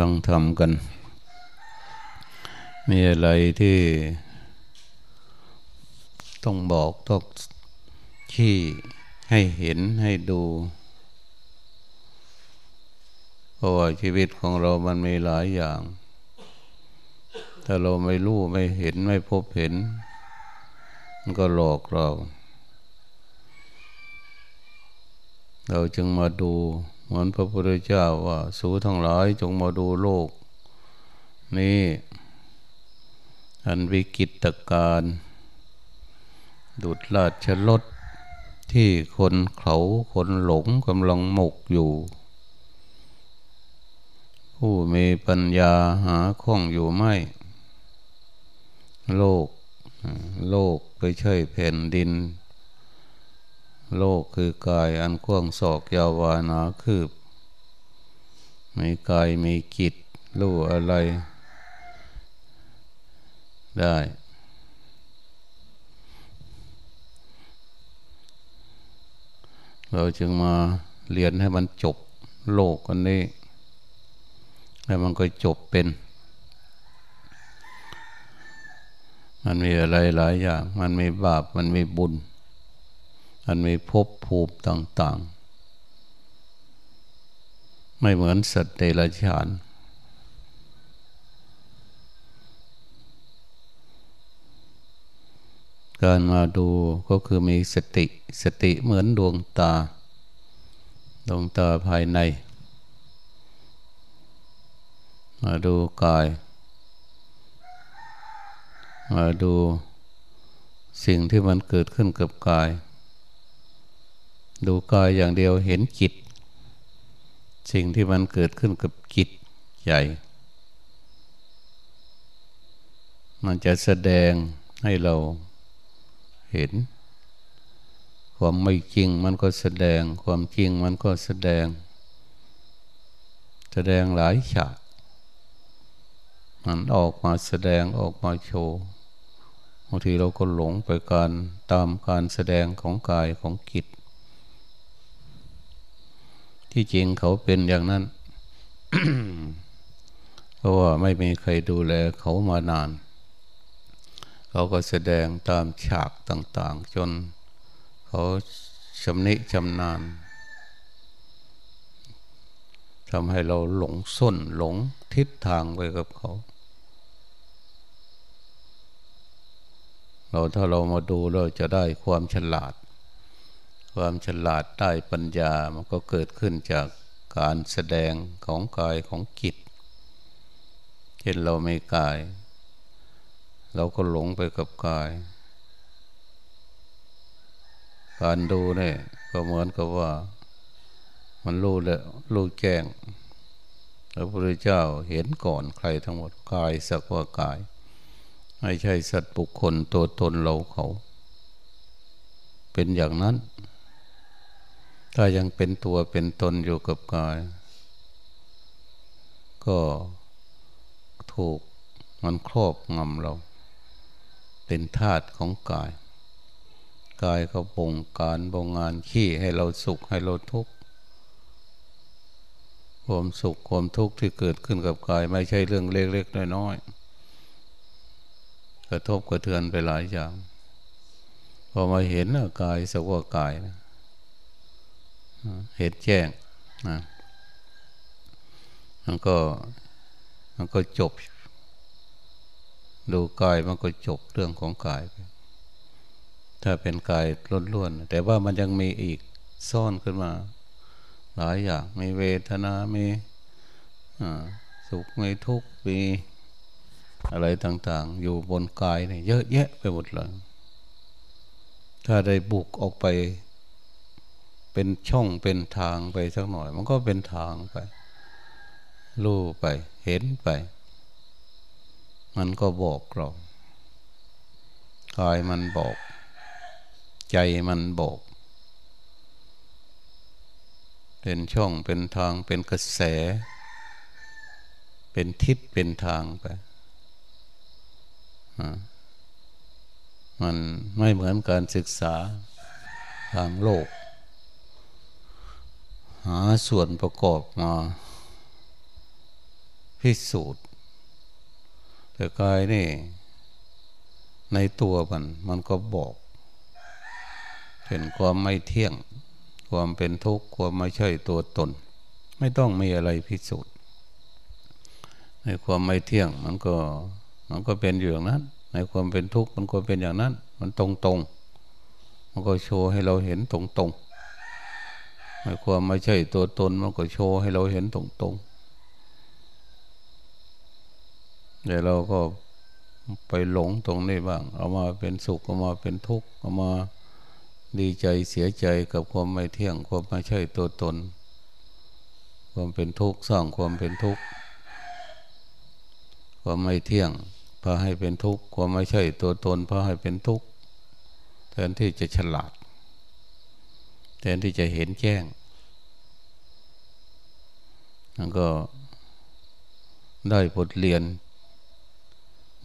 ฟังทำกัน มีอะไรที่ต้องบอกต้องขี้ให้เห็นให้ดูเพราะว่าชีวิตของเรามันมีหลายอย่าง ถ้าเราไม่รู้ไม่เห็นไม่พบเห็น มันก็หลอกเรา เราจึงมาดู เหมือนพระพุทธเจ้าว่า สูทั้งหลายจงมาดูโลก นี่อันวิกิตการ ดุดลาดชลดที่คนเขาคนหลงกำลังหมกอยู่ ผู้มีปัญญาหาข้องอยู่ไม่ โลก โลกไม่ใช่แผ่นดิน โลกคือกายอันกว้างศอกยาววานาคืบ มีกายมีกิจรู้อะไร ได้ เราจึงมาเรียนให้มันจบโลกกันนี้ แล้วมันก็จบเป็น มันมีอะไรหลายอย่าง มันมีบาป มันมีบุญ มันมีภพภูมิต่าง ๆ ไม่เหมือนสัตว์เดรัจฉาน การมาดูก็คือมีสติ สติเหมือนดวงตา ดวงตาภายใน มาดูกาย มาดูสิ่งที่มันเกิดขึ้นกับกาย ดูกายอย่างเดียวเห็นจิต สิ่งที่มันเกิดขึ้นกับจิตใหญ่ มันจะแสดงให้เราเห็น ความไม่จริงมันก็แสดง ความจริงมันก็แสดง แสดงหลายฉากมันออกมาแสดงออกมาโชว์บางทีเราก็หลงไปการตามการแสดงของกายของจิต ที่จริงเขาเป็นอย่างนั้น เพราะว่าไม่มีใครดูแลเขามานาน เขาก็แสดงตามฉากต่าง ๆ จนเขาชำนิชำนาญทำให้เราหลงส้นหลงทิศทางไปกับเขา เราถ้าเรามาดูเราจะได้ความฉลาด ความฉลาดได้ปัญญา มันก็เกิดขึ้นจากการแสดงของกายของจิตเช่นเราไม่กาย เราก็หลงไปกับกาย การดูเนี่ยก็เหมือนกับว่า มันรู้แล้วรู้แจ้งพระพุทธเจ้าเห็นก่อนใครทั้งหมดกายสักว่ากาย ไม่ใช่สัตว์บุคคลตัวตนเราเขา เป็นอย่างนั้น ถ้ายังเป็นตัวเป็นตนอยู่กับกาย ก็ถูกมันครอบงำเรา เป็นธาตุของกาย กายเขาบงการบงงานขี้ให้เราสุขให้เราทุกข์ความสุขความทุกข์ที่เกิดขึ้นกับกาย ไม่ใช่เรื่องเล็กๆน้อยๆกระทบกระเทือนไปหลายอย่างพอมาเห็นกายสักว่ากายนะ เห็นแจ้งนะมันก็มันก็จบ ดูกายมันก็จบเรื่องของกาย ถ้าเป็นกายล้วนๆแต่ว่ามันยังมีอีกซ่อนขึ้นมา หลายอย่างมีเวทนา มีสุขมีทุกข์มีอะไรต่าง ๆ อยู่บนกายเนี่ยเยอะแยะไปหมดเลย ถ้าได้บุกออกไป เป็นช่องเป็นทางไปสักหน่อย มันก็เป็นทางไปรู้ไป เห็นไป มันก็บอกเรากายมันบอก ใจมันบอก เป็นช่องเป็นทางเป็นกระแส เป็นทิศเป็นทางไปมันไม่เหมือนการศึกษาทางโลก หาส่วนประกอบมาพิสูจน์แต่กายนี่ในตัวมัน มันก็บอกเห็นความไม่เที่ยง ความเป็นทุกข์ความไม่ใช่ตัวตน ไม่ต้องมีอะไรพิสูจน์ ในความไม่เที่ยงมันก็มันก็เป็นอยู่อย่างนั้น ในความเป็นทุกข์มันก็เป็นอย่างนั้น มันตรงตรงมันก็โชว์ให้เราเห็นตรงตรง ความไม่ใช่ตัวตนมันก็โชว์ให้เราเห็นตรงตรงเดี๋ยวเราก็ไปหลงตรงนี้บ้าง เอามาเป็นสุข เอามาเป็นทุกข์ เอามาดีใจเสียใจกับความไม่เที่ยง ความไม่ใช่ตัวตน ความเป็นทุกข์สร้างความเป็นทุกข์ ความไม่เที่ยงพาให้เป็นทุกข์ ความไม่ใช่ตัวตนพาให้เป็นทุกข์ แทนที่จะฉลาด ทนที่จะเห็นแจ้งแล้วก็ได้บทเรียน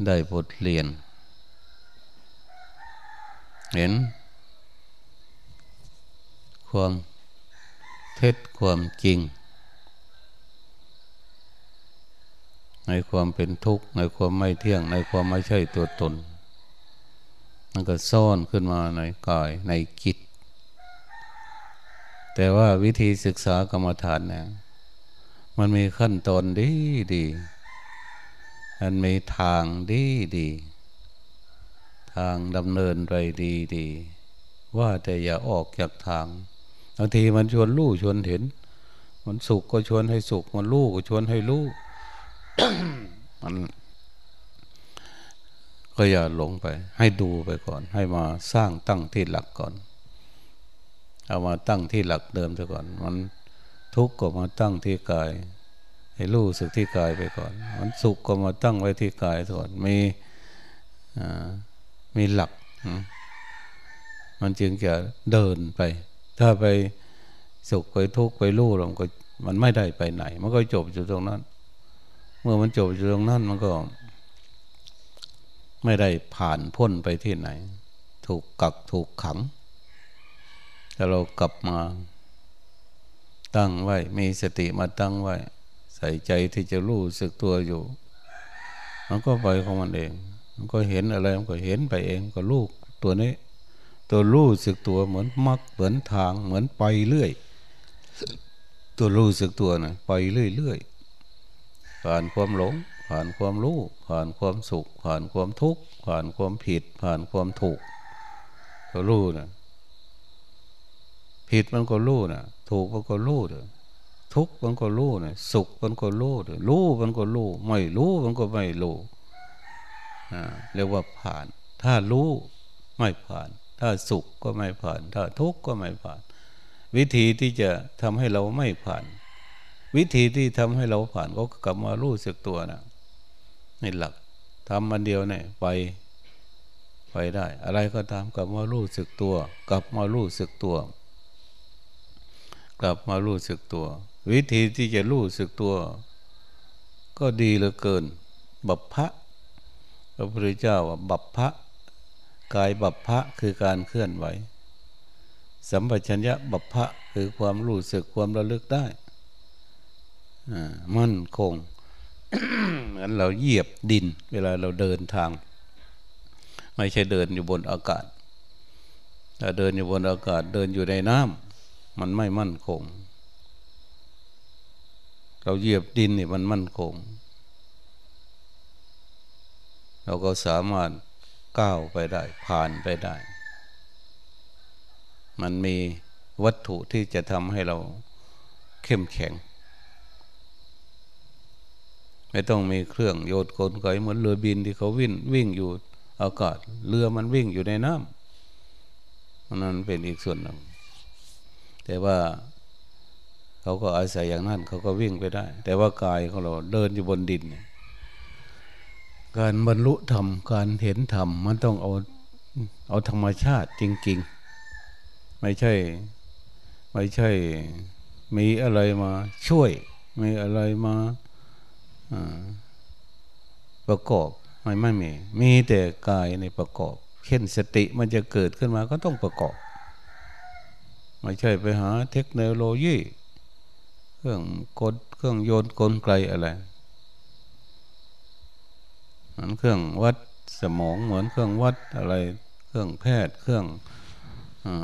ได้บทเรียน เห็น ความเท็จความจริง ในความเป็นทุกข์ ในความไม่เที่ยง ในความไม่ใช่ตัวตน มันก็ซ่อนขึ้นมาในกายในจิต แต่ว่าวิธีศึกษากรรมฐานเนี่ยมันมีขั้นตอนดีดีมันมีทางดีดี ทางดำเนินไปดีดี ว่าแต่อย่าออกจากทางบางทีมันชวนรู้ชวนเห็น มันสุขก็ชวนให้สุข มันรู้ก็ชวนให้รู้มันก็อย่าหลงไป ให้ดูไปก่อน ให้มาสร้างตั้งที่หลักก่อน เอามาตั้งที่หลักเดิมซะก่อน มันทุกข์ก็มาตั้งที่กาย ให้รู้สึกที่กายไปก่อน มันสุขก็มาตั้งไว้ที่กายก่อนมีมีหลัก มันจึงจะเดินไป ถ้าไปสุขไปทุกข์ไปรู้ลงก็มันไม่ได้ไปไหน มันก็จบอยู่ตรงนั้น เมื่อมันจบอยู่ตรงนั้นมันก็ ไม่ได้ผ่านพ้นไปที่ไหน ถูกกักถูกขัง แต่เรากลับมาตั้งไว้ มีสติมาตั้งไว้ ใส่ใจที่จะรู้สึกตัวอยู่ มันก็ไปของมันเอง มันก็เห็นอะไรมันก็เห็นไปเองก็ลูกตัวนี้ ตัวรู้สึกตัวเหมือนมักเหมือนทางเหมือนไปเรื่อย ตัวรู้สึกตัวนะไปเรื่อยๆผ่านความหลง ผ่านความรู้ ผ่านความสุข ผ่านความทุกข์ผ่านความผิด ผ่านความถูกตัวรู้นะ ผิดมันก็รู้นะถูกมันก็รู้เถอะทุกข์มันก็รู้นะสุขมันก็รู้เถอะรู้มันก็รู้ไม่รู้มันก็ไม่รู้เรียกว่าผ่าน ถ้ารู้ไม่ผ่าน ถ้าสุขก็ไม่ผ่าน ถ้าทุกข์ก็ไม่ผ่าน วิธีที่จะทำให้เราไม่ผ่าน วิธีที่ทำให้เราผ่านก็กลับมารู้สึกตัวนะในหลักทำมันเดียวเนี่ยไปไปได้ อะไรก็ตามกลับมารู้สึกตัว กลับมารู้สึกตัว กลับมารู้สึกตัว วิธีที่จะรู้สึกตัว ก็ดีเหลือเกิน บัพพะพระพุทธเจ้าว่าบัพพะกายบัพพะคือการเคลื่อนไหว สัมปชัญญะบัพพะคือความรู้สึกความระลึกได้มั่นคงเหมือนเราเหยียบดิน เวลาเราเดินทาง ไม่ใช่เดินอยู่บนอากาศถ้าเดินอยู่บนอากาศเดินอยู่ในน้ำ มันไม่มั่นคง เราเหยียบดินนี่มันมั่นคง เราก็สามารถก้าวไปได้ ผ่านไปได้ มันมีวัตถุที่จะทำให้เราเข้มแข็ง ไม่ต้องมีเครื่องโยนกลไกเหมือนเรือบินที่เขาวิ่งวิ่งอยู่อากาศเรือมันวิ่งอยู่ในน้ำนั่นเป็นอีกส่วนหนึ่ง แต่ว่าเขาก็อาศัยอย่างนั้นเขาก็วิ่งไปได้ แต่ว่ากายของเราเดินอยู่บนดิน การบรรลุธรรมการเห็นธรรมมันต้องเอาเอาธรรมชาติจริง ๆ ไม่ใช่ ไม่ใช่มีอะไรมาช่วย มีอะไรมาประกอบไม่ไม่มี มีแต่กายในประกอบ เช่นสติมันจะเกิดขึ้นมาก็ต้องประกอบ ไม่ใช่ไปหาเทคโนโลยี เครื่องกดเครื่องโยนกลไกอะไรเหมือนเครื่องวัดสมองเหมือนเครื่องวัดอะไร เครื่องแพทย์เครื่อง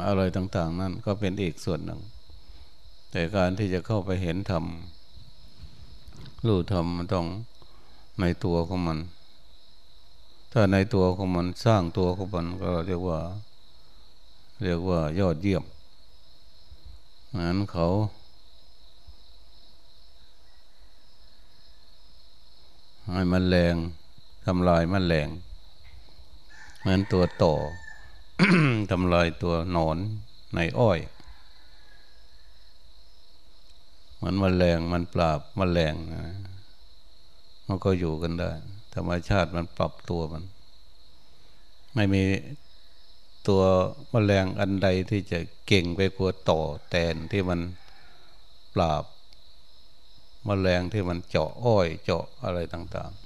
อะไรต่าง ๆ นั่นก็เป็นอีกส่วนหนึ่ง แต่การที่จะเข้าไปเห็นธรรมรู้ธรรมมันต้องในตัวของมัน ถ้าในตัวของมันสร้างตัวของมันก็เรียกว่า เรียกว่ายอดเยี่ยม หมือนเขา ให้มันแรงทำลายมันแรงเหมือนตัวต่อทำลายตัวหนอนในอ้อยมันมแมลงมันปราบมแมลงนะมันก็อยู่กันได้ ธรรมชาติมันปรับตัวมัน ไม่มี ตัวมแมลงอันใดที่จะเก่งไปกว่าต่อแตนที่มันปราบมแมลงที่มันเจาะอ้อย เจาะอะไรต่างๆ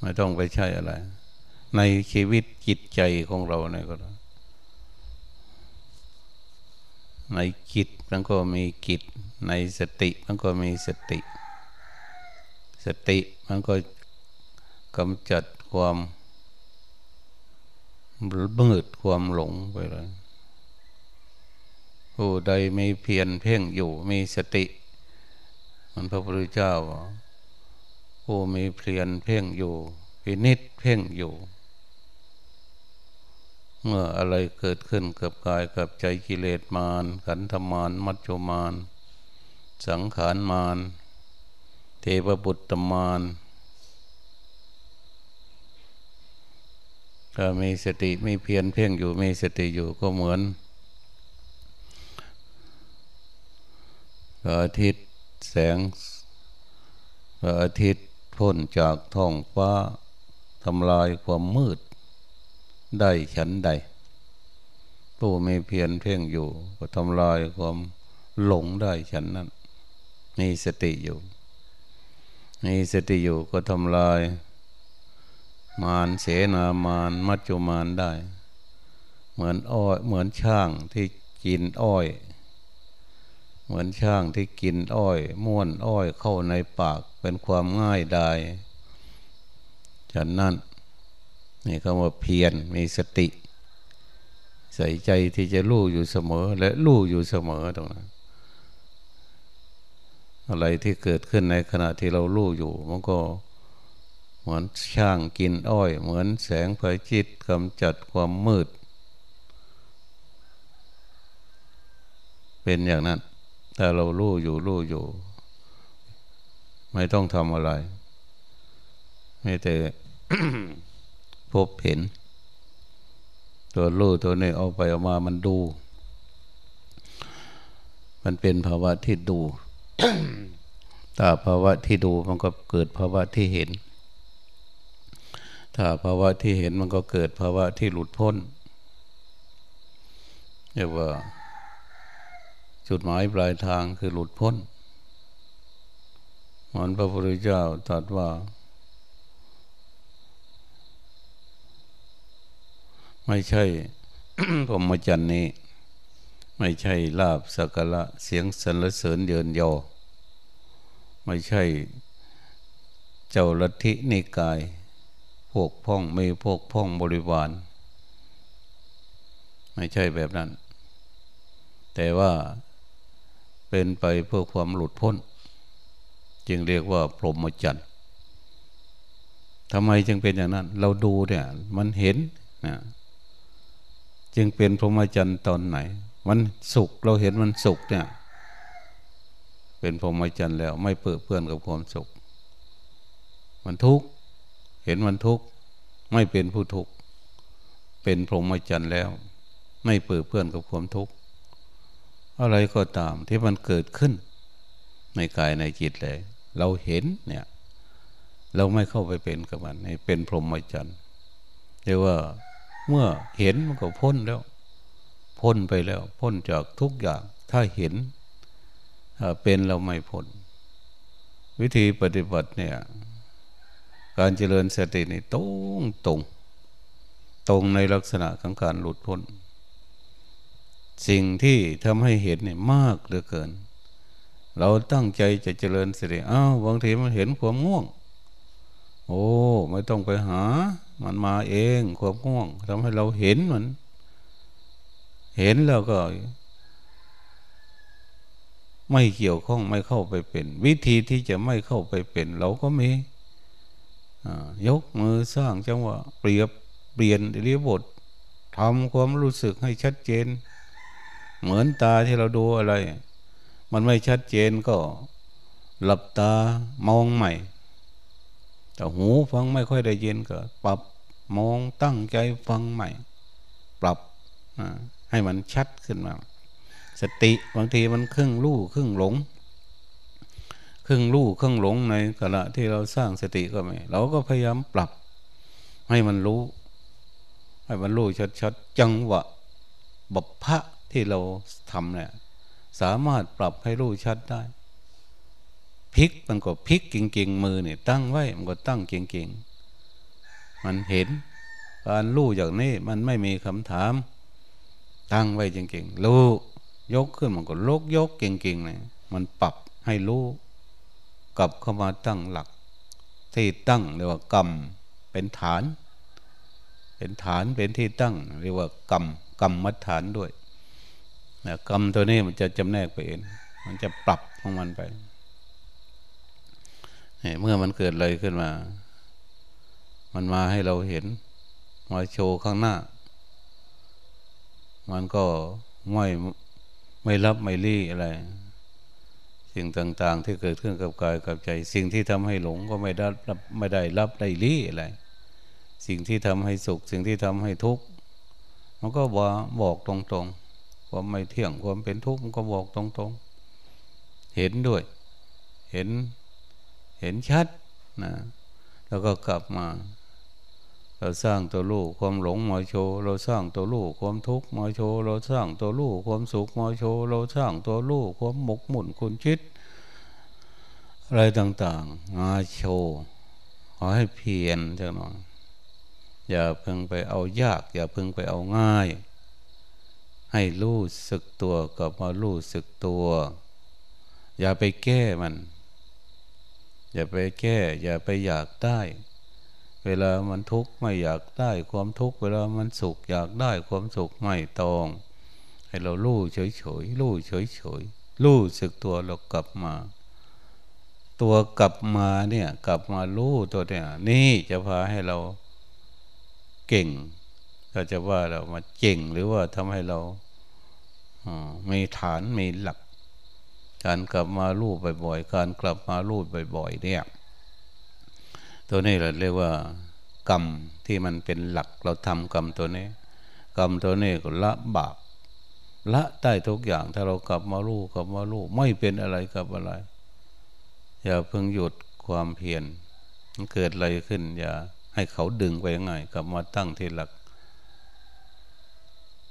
ไม่ต้องไปใช้อะไร ในชีวิตจิตใจของเราเนี่ยก็ในจิตมันก็มีจิตในสติมันก็มีสติ สติมันก็กำจัดความ มืดความหลงไปเลยผู้ใดมีเพียรเพ่งอยู่มีสติ มันพระพุทธเจ้าผู้มีเพียรเพ่งอยู่พินิษเพ่งอยู่ เมื่ออะไรเกิดขึ้นกับกายกับใจกิเลสมารขันธมารมัจจุมาร สังขารมารเทวบุตรมาร ถ้ามีสติมีเพียรเพ่งอยู่มีสติอยู่ก็เหมือนอาทิตย์แสงพระอาทิตย์พ้นจากท้องฟ้าทำลายความมืด ได้ฉันใดผู้มีเพียรเพ่งอยู่ ก็ทำลายความหลงได้ฉันนั้นมีสติอยู่ มีสติอยู่ก็ทำลาย มารเสนามารมัจจุมารได้ เหมือนอ้อยเหมือนช่างที่กินอ้อย เหมือนช่างที่กินอ้อย ม้วนอ้อยเข้าในปากเป็นความง่ายดายฉันนั่นนี่คำว่าเพียรมีสติ ใส่ใจที่จะรู้อยู่เสมอ และรู้อยู่เสมอตรงนั้นอะไรที่เกิดขึ้นในขณะที่เรารู้อยู่มันก็ เหมือนช่างกินอ้อย เหมือนแสงไฟจิตกำจัดความมืด เป็นอย่างนั้นถ้าเรารู้อยู่รู้อยู่ ไม่ต้องทำอะไร ไม่แต่พบเห็น ตัวรู้ตัวนี้เอาไปออกมามันดู มันเป็นภาวะที่ดูถ้าภาวะที่ดูมันก็เกิดภาวะที่เห็น ถ้าภาวะที่เห็นมันก็เกิดภาวะที่หลุดพ้นเรียกว่า จุดหมายปลายทางคือหลุดพ้นมันพระพุทธเจ้าตรัสว่า ไม่ใช่พรหมจรรย์นี้ ไม่ใช่ลาบสักละเสียงสรรเสริญเยินยอ ไม่ใช่เจ้าลัทธินิกาย พวกพ้องไม่พวกพ้องบริวาร ไม่ใช่แบบนั้น แต่ว่าเป็นไปเพื่อความหลุดพ้น จึงเรียกว่าพรหมจรรย์ทำไมจึงเป็นอย่างนั้น เราดูเนี่ยมันเห็นนะจึงเป็นพรหมจรรย์ตอนไหน มันสุขเราเห็นมันสุขเนี่ยเป็นพรหมจรรย์แล้ว ไม่เปื้อเพื่อนกับความสุข มันทุกข์ เห็นมันทุกข์ไม่เป็นผู้ทุกข์เป็นพรหมจรรย์แล้ว ไม่เปื้อเพื่อนกับความทุกข์อะไรก็ตามที่มันเกิดขึ้น ในกายในจิตเลย เราเห็นเนี่ย เราไม่เข้าไปเป็นกับมันให้เป็นพรหมจรรย์เรียกว่าเมื่อเห็นมันก็พ้นแล้ว พ้นไปแล้ว พ้นจากทุกอย่าง ถ้าเห็นเป็นเราไม่พ้นวิธีปฏิบัติเนี่ย การเจริญสตินี่ตรงตรง ตรงในลักษณะของการหลุดพ้น สิ่งที่ทำให้เห็นเนี่ยมากเหลือเกิน เราตั้งใจจะเจริญสติอ้าวบางทีมันเห็นความง่วง โอ้ ไม่ต้องไปหา มันมาเองความง่วงทำให้เราเห็นมัน เห็นแล้วก็ไม่เกี่ยวข้องไม่เข้าไปเป็น วิธีที่จะไม่เข้าไปเป็น เราก็มี ยกมือสร้างจังหวะเปรียบเปลี่ยนเรียบททำความรู้สึกให้ชัดเจน เหมือนตาที่เราดูอะไร มันไม่ชัดเจนก็หลับตามองใหม่ แต่หูฟังไม่ค่อยได้ยินก็ ปรับมองตั้งใจฟังใหม่ ปรับให้มันชัดขึ้นมา สติบางทีมันครึ่งรู้ครึ่งหลง รึ่งรู้ครึ่งหลงในขณะที่เราสร้างสติก็ไม่เราก็พยายามปรับ ให้มันรู้ ให้มันรู้ชัดๆจังหวะบบพระที่เราทำเนี่ยสามารถปรับให้รู้ชัดได้พลิกมันก็พลิกเก่งๆมือเนี่ยตั้งไว้มันก็ตั้งเก่งๆมันเห็นการรู้อย่างนี้มันไม่มีคำถาม ตั้งไว้เก่งๆรู้ยกขึ้นมันก็ลกยกเก่งๆเนี่ยมันปรับให้รู้ กลับเข้ามาตั้งหลัก ที่ตั้งเรียกว่ากรรมเป็นฐาน เป็นฐานเป็นที่ตั้ง เรียกว่ากรรมกรรมมัดฐานด้วยนะกรรมตัวนี้มันจะจำแนกไปเองมันจะปรับของมันไปเมื่อมันเกิดอะไรขึ้นมา มันมาให้เราเห็นมาโชว์ข้างหน้า มันก็ไม่ไม่รับไม่รีอะไร สิ่งต่าง ๆ ที่เกิดขึ้นกับกายกับใจ สิ่งที่ทำให้หลงก็ไม่ได้รับไม่ได้รับได้ลี้อะไร สิ่งที่ทำให้สุข สิ่งที่ทำให้ทุกข์มันก็บอกบอกตรงๆความไม่เที่ยงความเป็นทุกข์มันก็บอกตรงๆ เห็นด้วย เห็นเห็นชัดนะแล้วก็กลับมา เราสร้างตัวลูกความหลงมาโชว์เราสร้างตัวลูกความทุกข์มาโชว์เราสร้างตัวลูกความสุขมาโชว์เราสร้างตัวลูกความหมกมุ่นคุณชิดอะไรต่างๆมาโชว์ขอให้เพียรจังหน่อยอย่าเพิ่งไปเอายาก อย่าเพิ่งไปเอาง่าย ให้รู้สึกตัวกับมารู้สึกตัว อย่าไปแก้มัน อย่าไปแก้ อย่าไปอยากได้ เวลามันทุกข์ไม่อยากได้ความทุกข์เวลามันสุขอยากได้ความสุขไม่ตอง ให้เราลู่เฉยเฉยลู่เฉยเฉยลู่สึกตัวเรากลับมา ตัวกลับมาเนี่ยกลับมาลู่ตัวเนี่ยนี่จะพาให้เราเก่งก็จะว่าเรามาเก่งหรือว่าทำให้เรามีฐานมีหลัก การกลับมาลู่บ่อยๆการกลับมาลู่บ่อยๆเนี่ย ตัวนี้เราเรียกว่ากรรมที่มันเป็นหลักเราทำกรรมตัวนี้ กรรมตัวนี้ก็ละบาปละได้ทุกอย่างถ้าเรากลับมาลูกกลับมาลูกไม่เป็นอะไรกับอะไร อย่าเพิ่งหยุดความเพียรมันเกิดอะไรขึ้น อย่าให้เขาดึงไปยังไงกลับมาตั้งที่หลัก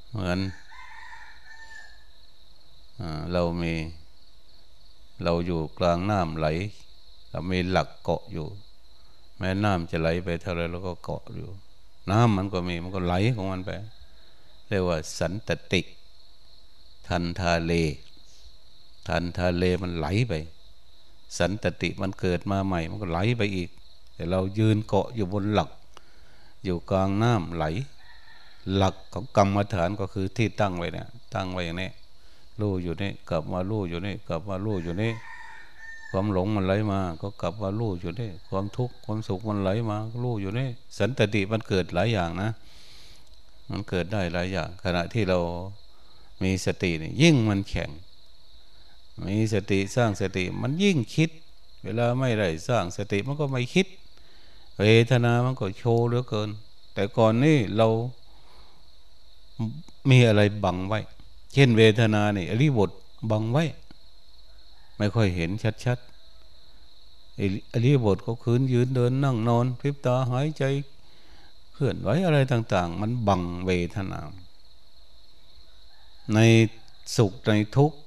เหมือนเรามีเราอยู่กลางน้ำไหลเรามีหลักเกาะอยู่ แม้น้ำจะไหลไปเท่าไรเราก็เกาะอยู่ น้ำมันก็มีมันก็ไหลของมันไป เรียกว่าสันตติ ทันทาเล ทันทาเลมันไหลไป สันตติมันเกิดมาใหม่ มันก็ไหลไปอีก แต่เรายืนเกาะอยู่บนหลัก อยู่กลางน้ำไหล หลักของกรรมฐานก็คือที่ตั้งไว้เนี่ยตั้งไว้อย่างนี้ลู่อยู่นี่กลับมาลู่อยู่นี่กลับมาลู่อยู่นี่ ความหลงมันไหลมา ก็กลับมาลู่อยู่นี่ความทุกข์ความสุขมันไหลมาลู่อยู่นี่สันตติมันเกิดหลายอย่างนะ มันเกิดได้หลายอย่าง ขณะที่เรามีสตินี่ยิ่งมันแข็ง มีสติสร้างสติมันยิ่งคิด เวลาไม่ได้สร้างสติมันก็ไม่คิด เวทนามันก็โชว์เหลือเกิน แต่ก่อนนี่เรามีอะไรบังไว้ เช่นเวทนานี่อริบทบังไว้ ไม่ค่อยเห็นชัดๆอริบทก็คืนยืนเดินนั่งนอนพริบตาหายใจเคลื่อนไหวอะไรต่าง ๆ มันบังเวทนา ในสุขในทุกข์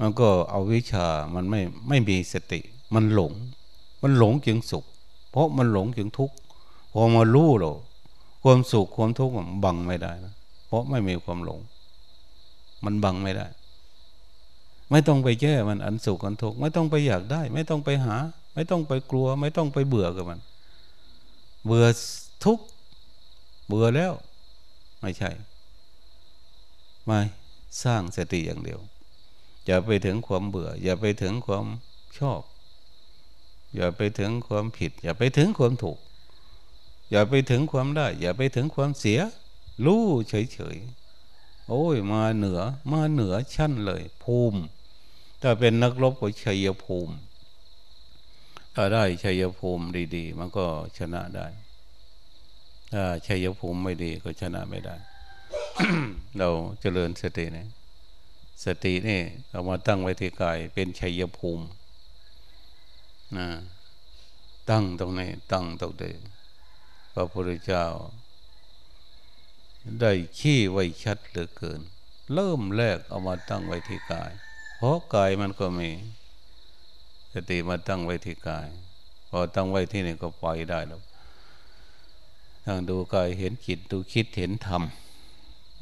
มันก็เอาวิชามันไม่ไม่มีสติ มันหลง มันหลงจึงสุข เพราะมันหลงจึงทุกข์พอมารู้เราความสุขความทุกข์มันบังไม่ได้นะเพราะไม่มีความหลง มันบังไม่ได้ ไม่ต้องไปแก้มันอันสุขอันทุกข์ไม่ต้องไปอยากได้ ไม่ต้องไปหา ไม่ต้องไปกลัว ไม่ต้องไปเบื่อกับมัน เบื่อทุกเบื่อแล้ว ไม่ใช่ ไม่สร้างสติอย่างเดียว อย่าไปถึงความเบื่อ อย่าไปถึงความชอบ อย่าไปถึงความผิด อย่าไปถึงความถูก อย่าไปถึงความได้ อย่าไปถึงความเสีย รู้เฉยๆโอ้ยมาเหนือมาเหนือชั้นเลย ภูมิ ถ้าเป็นนักรบก็ชัยภูมิ ถ้าได้ชัยภูมิดีๆ มันก็ชนะได้ ถ้าชัยภูมิไม่ดีก็ชนะไม่ได้ เราเจริญสตินี่สตินี่เอามาตั้งไว้ที่กายเป็นชัยภูมินะตั้งตรงนี้ตั้งตรงนี้พระพุทธเจ้า ได้ขี้ไว้ชัดเหลือเกิน เริ่มแรกเอามาตั้งไว้ที่กาย ราะกายมันก็มี สติมาตั้งไว้ที่กาย พอตั้งไว้ที่นี่ก็ปล่อยได้แล้วทางดูกายเห็นจิตดูคิดเห็นธรรม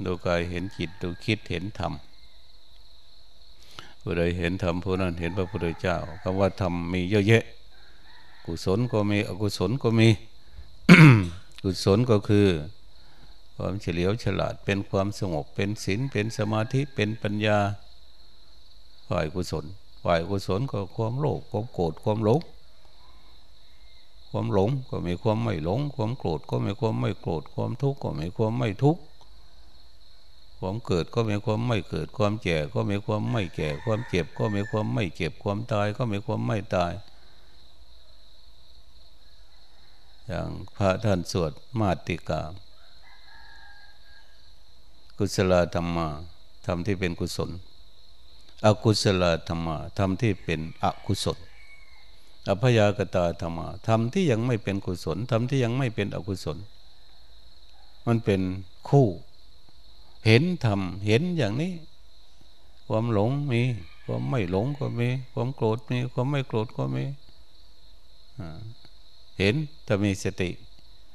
ดูกายเห็นจิตดูคิดเห็นธรรมผู้ใดเห็นธรรมผู้นั้นเห็นพระพุทธเจ้าคำว่าธรรมมีเยอะแยะ กุศลก็มีอกุศลก็มี กุศลก็คือ ความเฉลียวฉลาดเป็นความสงบเป็นศีลเป็นสมาธิเป็นปัญญา ฝ่ายกุศล ฝ่ายกุศลก็ความโลภความโกรธความหลง ความหลงก็มีความไม่หลง ความโกรธก็มีความไม่โกรธ ความทุกข์ก็มีความไม่ทุกข์ความเกิดก็มีความไม่เกิด ความแก่ก็มีความไม่แก่ ความเจ็บก็มีความไม่เจ็บ ความตายก็มีความไม่ตาย อย่างพระท่านสวดมาติกา กุศลธรรมะธรรมที่เป็นกุศล อกุศลธรรมะธรรมที่เป็นอกุศลอภยากตาธรรมะธรรมที่ยังไม่เป็นกุศลธรรมที่ยังไม่เป็นอกุศล มันเป็นคู่ เห็นธรรมเห็นอย่างนี้ ความหลงมีความไม่หลงก็มี ความโกรธมีความไม่โกรธก็มีเห็นถ้ามีสติ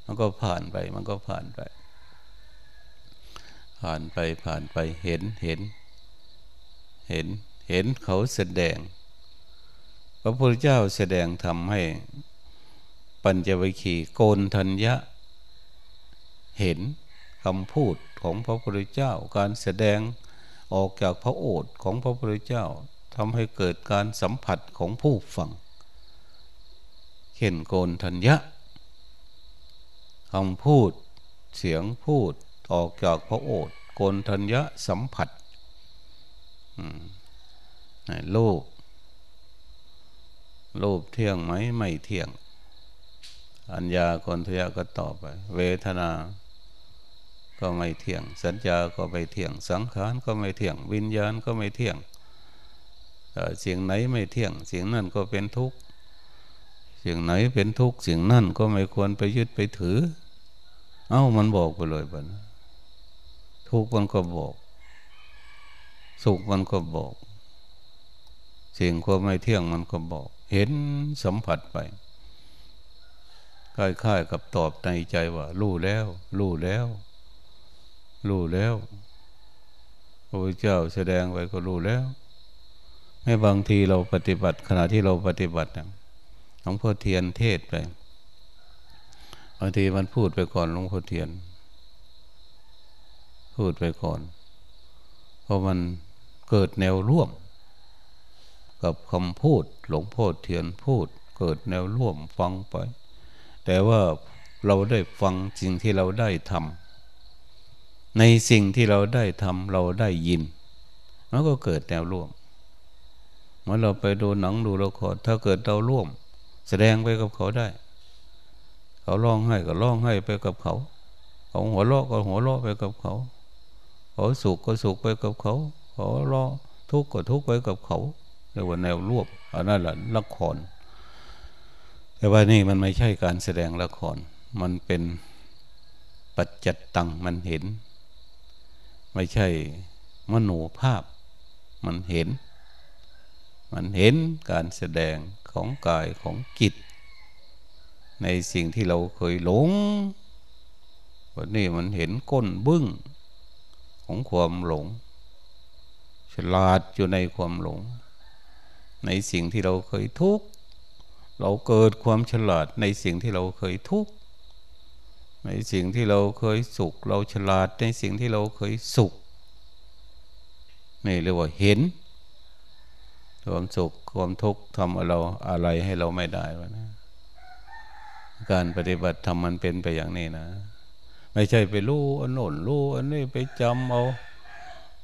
มันก็ผ่านไป มันก็ผ่านไป ผ่านไปผ่านไปเห็นเห็น เห็นเห็นเขาแสดง พระพุทธเจ้าแสดงทำให้ปัญจวิคีโกนทัญญะ เห็นคำพูดของพระพุทธเจ้าการแสดงออกจากพระโอษฐ์ของพระพุทธเจ้าทำให้เกิดการสัมผัสของผู้ฟังเข็นโกนทัญญะคำพูดเสียงพูดออกจากพระโอษฐ์โกนทัญญะสัมผัส โลกโลภเที่ยงไหมไม่เที่ยง อัญญาโกนทัญญะก็ตอบไป เวทนา ก็ไม่เที่ยง สัญญาก็ไม่เที่ยง สังขารก็ไม่เที่ยง วิญญาณก็ไม่เที่ยงเสียงไหนไม่เที่ยงเสียงนั่นก็เป็นทุกข์เสียงไหนเป็นทุกข์เสียงนั่นก็ไม่ควรไปยึดไปถือ เอ้ามันบอกไปเลยบันทุกข์มันก็บอก สุขมันก็บอกสียงก็ไม่เที่ยงมันก็บอก เห็นสัมผัสไปคล้ายๆกับตอบในใจว่ารู้แล้ว รู้แล้ว รู้แล้วพระพุทธเจ้าแสดงไว้ก็รู้แล้วไม่บางทีเราปฏิบัติขณะที่เราปฏิบัติหลวงพ่อเทียนเทศไปบางทีมันพูดไปก่อนหลวงพ่อเทียน พูดไปก่อน เพราะมัน เกิดแนวร่วม กับคำพูดหลวงพ่อเทียนพูด เกิดแนวร่วมฟังไป แต่ว่าเราได้ฟังสิ่งที่เราได้ทำในสิ่งที่เราได้ทำเราได้ยินมันก็เกิดแนวร่วมเมื่อเราไปดูหนังดูละครถ้าเกิดเราร่วม แสดงไปกับเขาได้ เขาร้องไห้ก็ร้องไห้ไปกับเขา เขาหัวเราะก็หัวเราะไปกับเขา เขาสุขก็สุขไปกับเขา ขาร้องทุกข์ก็ทุกข์ไปกับเขาเรียกว่าแนวร่วมอันนั้นแหละละคร แต่ว่านี่มันไม่ใช่การแสดงละคร มันเป็นปัจจัตตังมันเห็น ไม่ใช่มโนภาพมันเห็น มันเห็นการแสดงของกายของจิต ในสิ่งที่เราเคยหลงวันนี้มันเห็นก้นบึ้งของความหลง ฉลาดอยู่ในความหลง ในสิ่งที่เราเคยทุกข์เราเกิดความฉลาดในสิ่งที่เราเคยทุกข์ในสิ่งที่เราเคยสุข เราฉลาดในสิ่งที่เราเคยสุขนี่เรียกว่าเห็น ความสุขความทุกข์ทำเราอะไรให้เราไม่ได้วะนะการปฏิบัติทำมันเป็นไปอย่างนี้นะ ไม่ใช่ไปรู้อันโน่นรู้อันนี้ไปจำเอา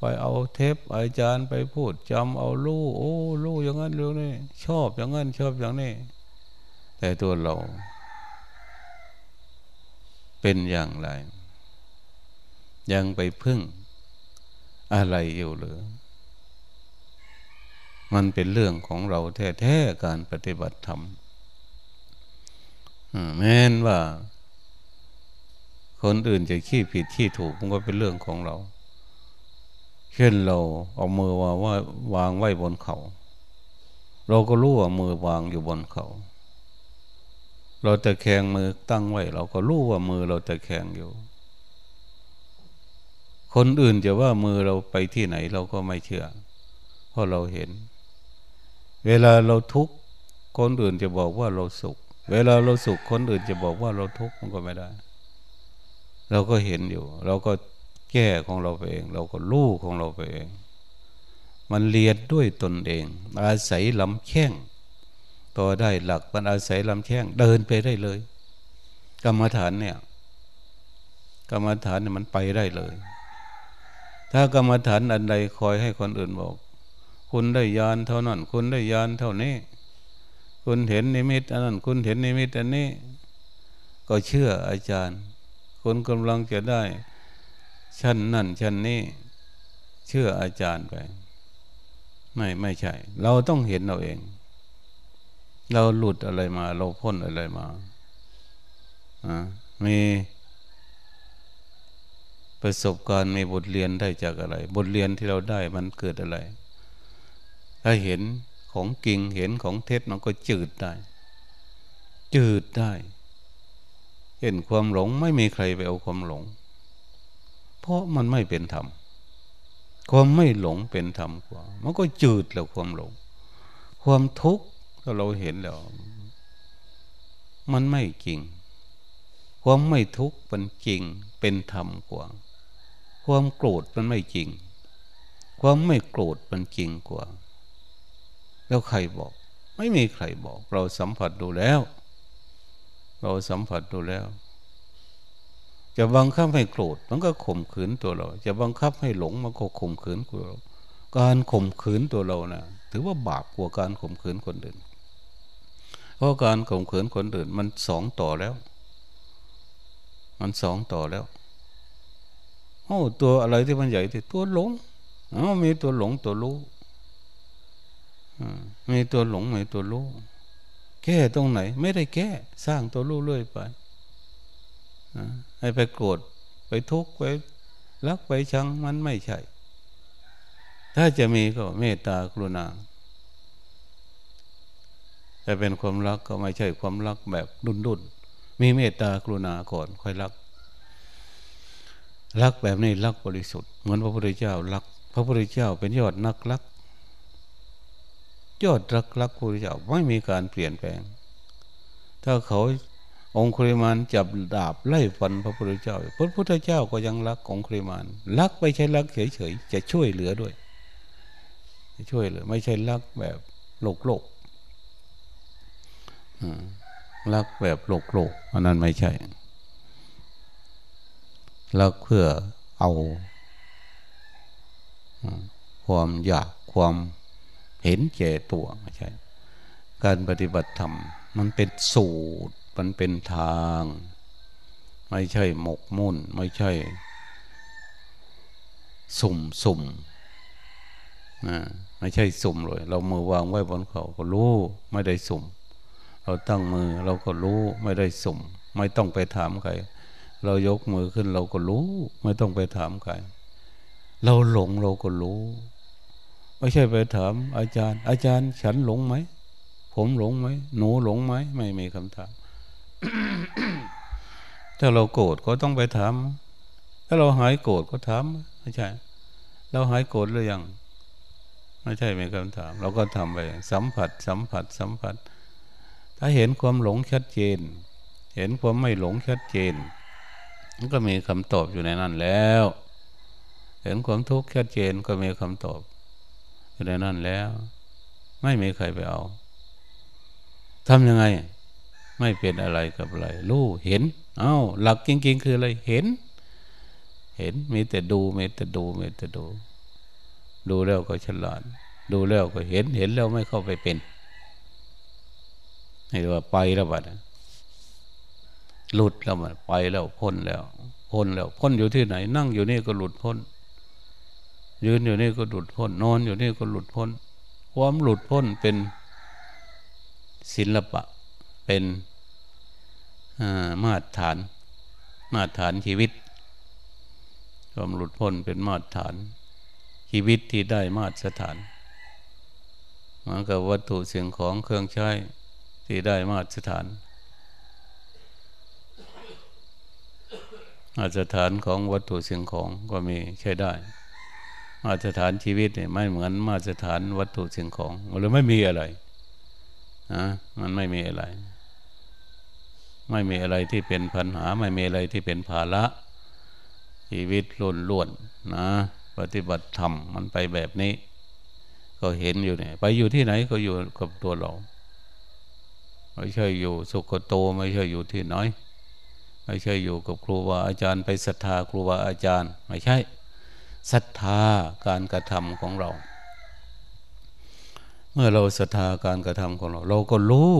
ไปเอาเทปอาจารย์ไปพูดจำเอารู้โอ้รู้อย่างนั้นรู้นี่ชอบอย่างนั้นชอบอย่างนี้ แต่ตัวเรา เป็นอย่างไร ยังไปพึ่ง อะไรอยู่หรือ มันเป็นเรื่องของเราแท้ๆการปฏิบัติธรรมแม้นว่า คนอื่นจะขี้ผิดขี้ถูกมันก็เป็นเรื่องของเรา เช่นเราเอามือว่าว่าวางไว้บนเขา เราก็รู้ว่ามือวางอยู่บนเขา เราจะแข็งมือตั้งไว้ เราก็รู้ว่ามือเราจะแข็งอยู่ คนอื่นจะว่ามือเราไปที่ไหนเราก็ไม่เชื่อ เพราะเราเห็น เวลาเราทุกข์คนอื่นจะบอกว่าเราสุข เวลาเราสุขคนอื่นจะบอกว่าเราทุกข์มันก็ไม่ได้ เราก็เห็นอยู่ เราก็ แก้ของเราไปเอง เราก็รู้ของเราไปเอง มันเรียนด้วยตนเอง อาศัยลำแข้งต่อได้หลักมันอาศัยลำแข้งเดินไปได้เลย กรรมฐานเนี่ยกรรมฐานเนี่ยมันไปได้เลย ถ้ากรรมฐานอันใดคอยให้คนอื่นบอก คุณได้ยานเท่านั้น คุณได้ยานเท่านี้ คุณเห็นนิมิตอันนั้น คุณเห็นนิมิตอันนี้ ก็เชื่ออาจารย์คุณกำลังจะได้ ชั้นนั่นชั้นนี้เชื่ออาจารย์ไป ไม่ไม่ใช่ เราต้องเห็นเราเอง เราหลุดอะไรมา เราพ้นอะไรมาอ่ามีประสบการณ์มีบทเรียนได้จากอะไร บทเรียนที่เราได้มันเกิดอะไร ถ้าเห็นของจริงเห็นของเท็จมันก็จืดได้ จืดได้ เห็นความหลงไม่มีใครไปเอาความหลง เพราะมันไม่เป็นธรรมความไม่หลงเป็นธรรมกว่า มันก็จืดแล้วความหลง ความทุกข์ถ้าเราเห็นแล้ว มันไม่จริง ความไม่ทุกข์เป็นจริงเป็นธรรมกว่า ความโกรธมันไม่จริง ความไม่โกรธมันจริงกว่า แล้วใครบอก ไม่มีใครบอก เราสัมผัสดูแล้ว เราสัมผัสดูแล้ว จะบังคับให้โกรธมันก็ข่มขืนตัวเรา จะบังคับให้หลงมันก็ข่มขืนตัวเรา การข่มขืนตัวเรานะ่ะ ถือว่าบาปกว่าการข่มขืนคนอื่น เพราะการข่มขืนคนอื่น มันสองต่อแล้ว มันสองต่อแล้วโอ้ตัวอะไรที่มันใหญ่ที่ตัวหลงอ๋อมีตัวหลงตัวรู้มีตัวหลงมีตัวรู้แก้ตรงไหน ไม่ได้แก้ สร้างตัวรู้เรื่อยไป ให้ไปโกรธไปทุกข์ไปรักไปชังมันไม่ใช่ ถ้าจะมีก็เมตตากรุณาแต่เป็นความรักก็ไม่ใช่ความรักแบบดุนดุนมีเมตตากรุณาก่อนค่อยรัก รักแบบนี้รักบริสุทธิ์เหมือนพระพุทธเจ้ารัก พระพุทธเจ้าเป็นยอดนักรัก ยอดรักรักพระพุทธเจ้าไม่มีการเปลี่ยนแปลง ถ้าเขา องคุริมานจับดาบไล่ฟันพระพุทธเจ้า พระพุทธเจ้าก็ยังรักองคุริมานรักไม่ใช่รักเฉยๆจะช่วยเหลือด้วยช่วยเหลือไม่ใช่รักแบบโลกโลกรักแบบโลกโลกอันนั้นไม่ใช่รักเพื่อเอาความอยากความเห็นแก่ตัวไม่ใช่ การปฏิบัติธรรมมันเป็นสูตร มันเป็นทาง ไม่ใช่หมกมุ่น ไม่ใช่ สุ่มสุ่มนะไม่ใช่สุ่มเลย เรามือวางไว้บนเขาก็รู้ ไม่ได้สุ่ม เราตั้งมือเราก็รู้ ไม่ได้สุ่ม ไม่ต้องไปถามใคร เรายกมือขึ้นเราก็รู้ ไม่ต้องไปถามใคร เราหลงเราก็รู้ ไม่ใช่ไปถาม อาจารย์ อาจารย์ ฉันหลงไหม ผมหลงไหม หนูหลงไหม ไม่มีคำถาม ถ้าเราโกรธก็ต้องไปถามถ้าเราหายโกรธก็ถามไม่ใช่ เราหายโกรธหรือยัง ไม่ใช่มีคำถาม เราก็ทำไป สัมผัส สัมผัส สัมผัส ถ้าเห็นความหลงชัดเจน เห็นความไม่หลงชัดเจนมันก็มีคำตอบอยู่ในนั้นแล้ว เห็นความทุกข์ชัดเจนก็มีคำตอบอยู่ในนั้นแล้ว ไม่มีใครไปเอาทำยังไง ไม่เป็นอะไรกับอะไรรู้เห็น เอา้า หลักจริงๆคืออะไรเห็น เห็นมีแต่ดูมีแต่ดูมีแต่ดู ดูแล้วก็ฉลาด ดูแล้วก็เห็นเห็นแล้วไม่เข้าไปเป็นให้ว่าไปแล้วบัดหลุดแล้วมันไปแล้วพ้นแล้ว พ้นแล้ว พ้นอยู่ที่ไหน นั่งอยู่นี่ก็หลุดพ้น ยืนอยู่นี่ก็หลุดพ้น นอนอยู่นี่ก็หลุดพ้น ความหลุดพ้นเป็นศิลปะ เป็นมาตรฐาน มาตรฐานชีวิต ความหลุดพ้นเป็นมาตรฐาน ชีวิตที่ได้มาตรฐานเหมันกับวัตถุสียงของเครื่องใช้ที่ได้มาตรฐาน มาตรฐานของวัตถุสิ่งของก็มีใช้ได้ มาตรฐานชีวิตเนี่ยไม่เหมือนมาตรฐานวัตถุสิ่งของมันเลยไม่มีอะไรนะมันไม่มีอะไร ไม่มีอะไรที่เป็นปัญหา ไม่มีอะไรที่เป็นภาระชีวิตล้นล้วนนะ ปฏิบัติธรรมมันไปแบบนี้ ก็เห็นอยู่เนี่ยไปอยู่ที่ไหนก็อยู่กับตัวเรา ไม่ใช่อยู่สุขโตไม่ใช่อยู่ที่น้อย ไม่ใช่อยู่กับครูบาอาจารย์ ไปศรัทธาครูบาอาจารย์ ไม่ใช่ศรัทธาการกระทำของเรา เมื่อเราศรัทธาการกระทำของเรา เราก็รู้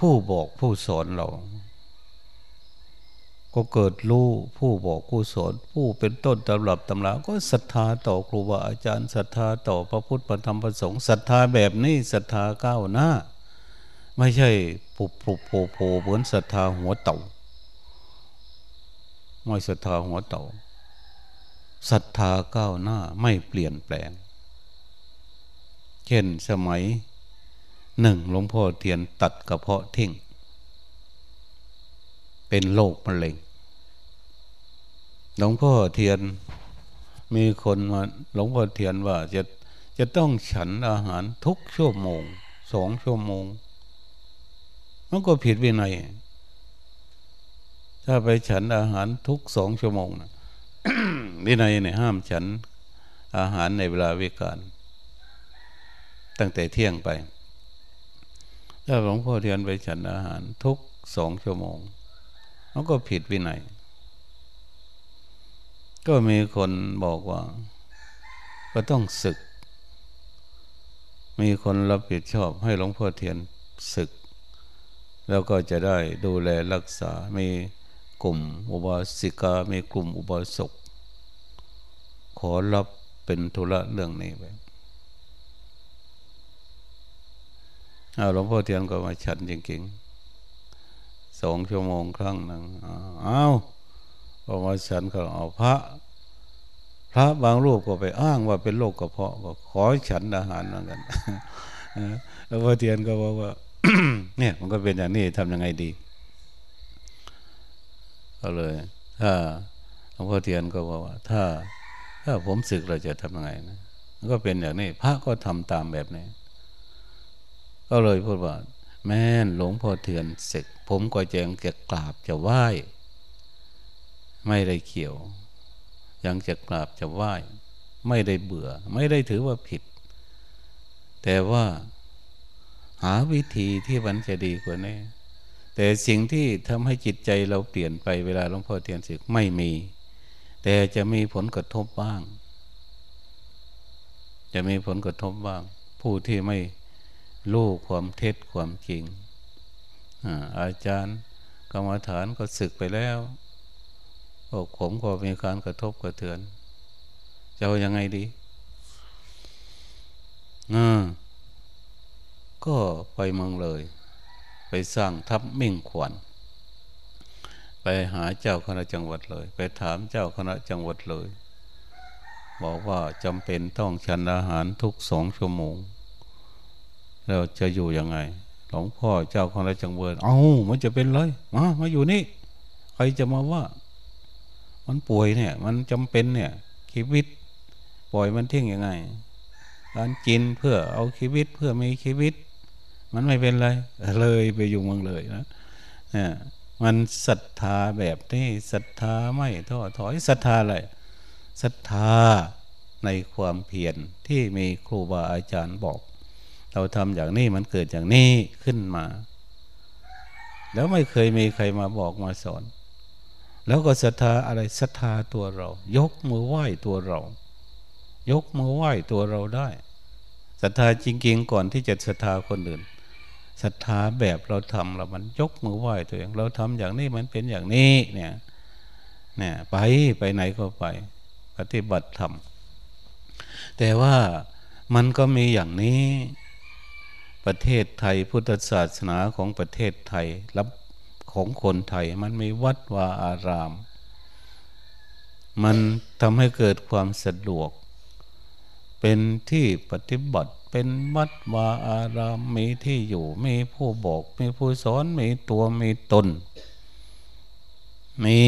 ผู้บอกผู้สอนเรา ก็เกิดรู้ผู้บอกผู้สอนผู้เป็นต้นตำรับตำราก็ศรัทธาต่อครูบาอาจารย์ศรัทธาต่อพระพุทธพระธรรมพระสงฆ์ศรัทธาแบบนี้ศรัทธาก้าวหน้า ไม่ใช่ปุบปุบโผโผเหมือนศรัทธาหัวเต่าไม่ศรัทธาหัวเต่าศรัทธาก้าวหน้าไม่เปลี่ยนแปลง เช่นสมัย หนึ่งหลวงพ่อเทียนตัดกระเพาะทิ้งเป็นโรคมะเร็งหลวงพ่อเทียนมีคนมาหลวงพ่อเทียนว่าจะจะต้องฉันอาหารทุกชั่วโมงสองชั่วโมงมันก็ผิดวินัยถ้าไปฉันอาหารทุกสองชั่วโมงนะวินัยเนี่ยห้ามฉันอาหารในเวลาวิการ ตั้งแต่เที่ยงไป ถ้าหลวงพ่อเทียนไปฉันอาหารทุกสองชั่วโมงมันก็ผิดวินัย ก็มีคนบอกว่า ก็ต้องศึก มีคนรับผิดชอบให้หลวงพ่อเทียนศึก แล้วก็จะได้ดูแลรักษา มีกลุ่มอุบาสิกา มีกลุ่มอุบาสก ขอรับเป็นธุระเรื่องนี้ไปเอา หลวงพ่อเทียนก็มาฉันจริงๆสองชั่วโมงครั้งหนึ่งอ้าวพอมาฉันก็เอาพระ พระบางรูปก็ไปอ้างว่าเป็นโรคกระเพาะก็ขอฉันอาหารเหมือนกันหลวงพ่อเทียนก็บอกว่า เนี่ยมันก็เป็นอย่างนี้ทำยังไงดี ก็เลยถ้าหลวงพ่อเทียนก็บอกว่า ถ้า ถ้าผมศึกเราจะทำยังไงนะก็เป็นอย่างนี้ พระก็ทำตามแบบนี้ ก็เลยพูดว่า แม่นหลวงพ่อเทียนศึกผมก็แจงจะกราบจะไหว้ ไม่ได้เขียว ยังจะกราบจะไหว้ ไม่ได้เบื่อ ไม่ได้ถือว่าผิด แต่ว่าหาวิธีที่มันจะดีกว่านี้แต่สิ่งที่ทำให้จิตใจเราเปลี่ยนไปเวลาหลวงพ่อเทียนสึกไม่มี แต่จะมีผลกระทบบ้าง จะมีผลกระทบบ้าง ผู้ที่ไม่ รู้ความเท็จความจริง อาจารย์กรรมฐานก็ศึกไปแล้วพวกผมก็มีการกระทบกระเทือน จะเอายังไงดีอ่าก็ไปเมืองเลย ไปสร้างทับมิ่งขวัญไปหาเจ้าคณะจังหวัดเลย ไปถามเจ้าคณะจังหวัดเลย บอกว่าจำเป็นต้องฉันอาหารทุกสองชั่วโมง แล้วจะอยู่ยังไง หลวงพ่อเจ้าคณะจังหวัดเอามันจะเป็นเลยมามาอยู่นี่ ใครจะมาว่า มันป่วยเนี่ย มันจำเป็นเนี่ยชีวิต ปล่อยมันทิ้งยังไง การกินเพื่อเอาชีวิตเพื่อมีชีวิต มันไม่เป็นไรเลยไปอยู่เมืองเลยนะเนี่ยมันศรัทธาแบบนี้ศรัทธาไม่ท้อถอยศรัทธาอะไรศรัทธาในความเพียรที่มีครูบาอาจารย์บอก เราทำอย่างนี้มันเกิดอย่างนี้ขึ้นมา แล้วไม่เคยมีใครมาบอกมาสอน แล้วก็ศรัทธาอะไรศรัทธาตัวเรา ยกมือไหว้ตัวเรา ยกมือไหว้ตัวเราได้ศรัทธาจริงๆก่อนที่จะศรัทธาคนอื่นศรัทธาแบบเราทำเรามันยกมือไหว้ตัวเองเราทำอย่างนี้มันเป็นอย่างนี้เนี่ยเนี่ยไปไปไหนก็ไป ปฏิบัติธรรมแต่ว่ามันก็มีอย่างนี้ ประเทศไทยพุทธศาสนาของประเทศไทยรับของคนไทยมันมีวัดวาอาราม มันทำให้เกิดความสะดวก เป็นที่ปฏิบัติเป็นวัดวาอารามมีที่อยู่มีผู้บอกมีผู้สอนมีตัวมีตน มี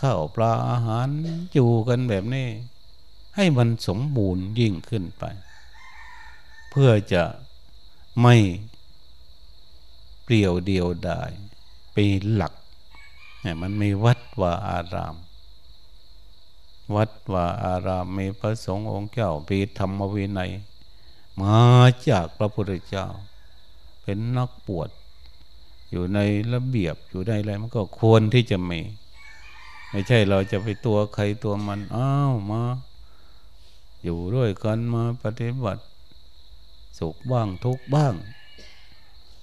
ข้าวปลาอาหารอยู่กันแบบนี้ ให้มันสมบูรณ์ยิ่งขึ้นไป เพื่อจะ ไม่เปลี่ยวเดียวดายเป็นหลักเนี่ยมันมีวัดวาอาราม วัดวาอารามมีพระสงฆ์องค์เจ้าปีธรรมวินัย มาจากพระพุทธเจ้า เป็นนักปวด อยู่ในระเบียบอยู่ในอะไรมันก็ควรที่จะมีไม่ใช่เราจะไปตัวใครตัวมันอ้าวมา อยู่ด้วยกันมาปฏิบัติ สุขบ้างทุกบ้าง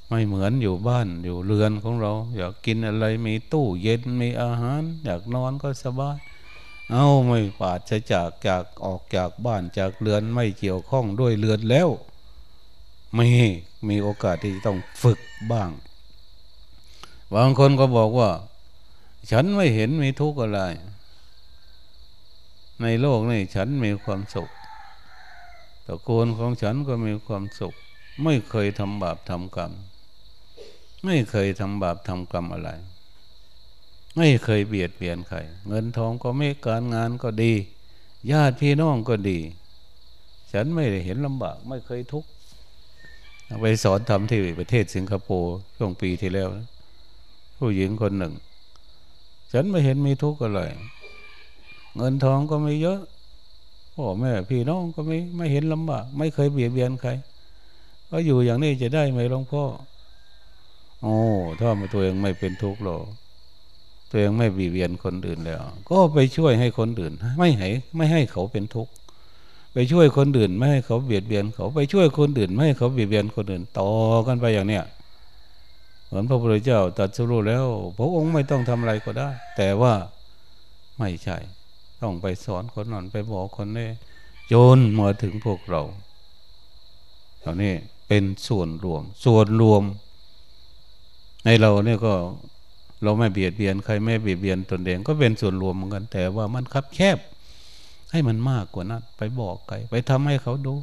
ไม่เหมือนอยู่บ้านอยู่เรือนของเรา อยากกินอะไรมีตู้เย็นมีอาหาร อยากนอนก็สบาย เอาไม่ปาดจะจากจากออกจากบ้านจากเรือนไม่เกี่ยวข้องด้วยเรือนแล้วม่มีโอกาสที่ต้องฝึกบ้าง บางคนก็บอกว่า ฉันไม่เห็นมีทุกข์อะไร ในโลกนี้ฉันมีความสุข ตระกูลของฉันก็มีความสุข ไม่เคยทำบาปทำกรรม ไม่เคยทำบาปทำกรรมอะไร ไม่เคยเบียดเบียนใคร เงินทองก็ไม่การงานก็ดี ญาติพี่น้องก็ดี ฉันไม่ได้เห็นลำบาก ไม่เคยทุกข์ไปสอนทำที่ประเทศสิงคโปร์ช่วงปีที่แล้วผู้หญิงคนหนึ่ง ฉันไม่เห็นมีทุกข์อะไร เงินทองก็ไม่เยอะ พ่อแม่พี่น้องก็ไม่ไม่เห็นลำบากไม่เคยเบียดเบียนใคร ก็อยู่อย่างนี้จะได้ไหมหลวงพ่อโอ้ถ้าตัวเองไม่เป็นทุกข์หรอกตัวเองไม่บีเวียนคนอื่นแล้ว ก็ไปช่วยให้คนอื่น ไม่ให้ไม่ให้เขาเป็นทุกข์ไปช่วยคนอื่นไม่ให้เขาเบียดเบียนเขาไปช่วยคนอื่นไม่ให้เขาเบียดเบียนคนอื่นต่อกันไปอย่างเนี้ยเหมือนพระพุทธเจ้าตรัสรู้แล้ว พระองค์ไม่ต้องทำอะไรก็ได้ แต่ว่าไม่ใช่ ต้องไปสอนคนนั้นไปบอกคนนี้โยนมาถึงพวกเราตอนนี้เป็นส่วนรวม ส่วนรวม ในเราเนี่ยก็เราไม่เบียดเบียนใครไม่เบียดเบียนตนเองก็เป็นส่วนรวมเหมือนกัน แต่ว่ามันคับแคบ ให้มันมากกว่านั้นไปบอกใครไปทำให้เขาดู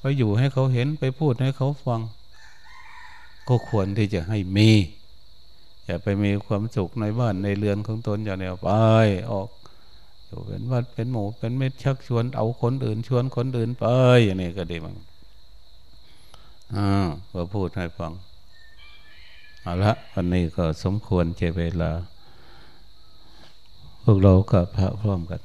ไปอยู่ให้เขาเห็นไปพูดให้เขาฟัง ก็ควรที่จะให้มีอย่าไปมีความสุขในบ้านในเรือนของตนอย่างเดียวไปออก อยู่เป็นวัดเป็นหมู่เป็นเม็ดชักชวนเอาคนอื่นชวนคนอื่นไปอย่างนี้ก็ดีมั้งอ่าก็พูดให้ฟังเอาละวันนี้ก็สมควรเจเวลา พวกเรากับพระพร้อมกัน